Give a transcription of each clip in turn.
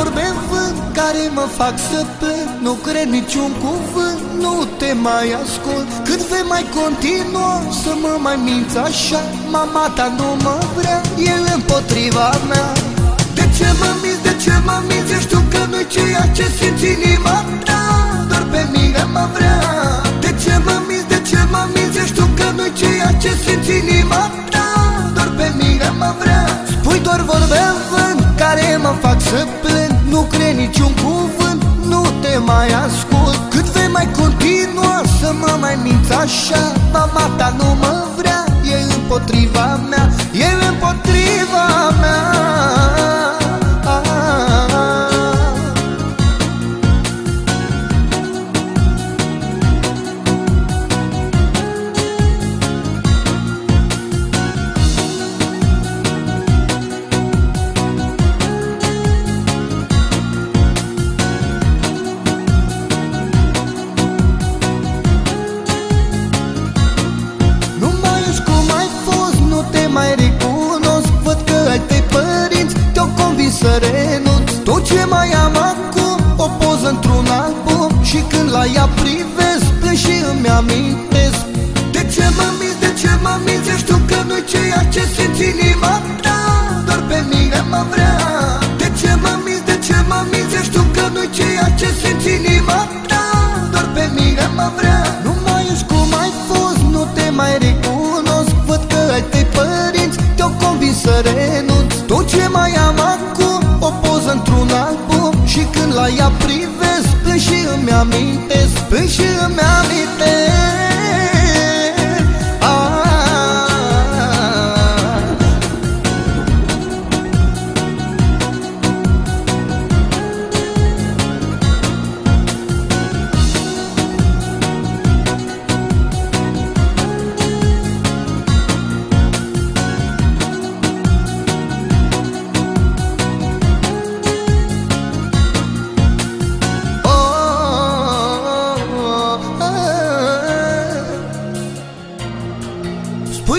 vorbe în vânt care mă fac să plâng. Nu cred niciun cuvânt, nu te mai ascult. Cât vei mai continua să mă mai minți așa Mama ta nu mă vrea, e împotriva mea. De ce mă minți, de ce mă minți, știu că nu-i ceea ce simți inima ta Doar pe mine mă vrea. De ce mă minți, de ce mă minți, știu că nu-i ceea ce simți inima ta Doar pe mine mă vrea. Spui doar vorbe în vânt care mă fac să plâng Nu cred niciun cuvânt, nu te mai ascult. Cât vei mai continua să mă mai minți așa Mama ta nu mă vrea, e împotriva mea ce mai am acum, o poză într-un album Și când la ea privesc, plâng și îmi amintesc. De ce mă minți, de ce mă minți, știu că nu-i ceea ce simți inima ta Doar pe mine mă vrea. De ce mă minți, de ce mă minți, știu că nu-i ceea ce simți inima ta Doar pe mine mă vrea. Nu mai ești cum ai fost, nu te mai recunosc. Văd că ai tăi părinți te-au convins să renunți. Tot ce mai am la ea privesc, plâng și îmi amintesc Plâng și îmi amintesc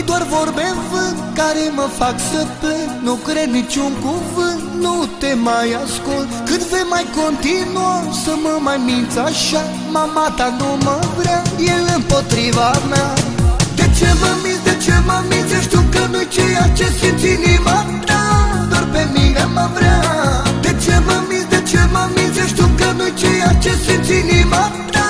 Pui doar vorbe vânt care mă fac să plec Nu cred niciun cuvânt, nu te mai ascult. Cât vei mai continua să mă mai minți așa Mama ta nu mă vrea, e împotriva mea. De ce mă minți, de ce mă minți? Eu știu că nu-i ceea ce simți inima ta Doar pe mine mă vrea. De ce mă minți, de ce mă minți? Eu știu că nu-i ceea ce simți inima ta.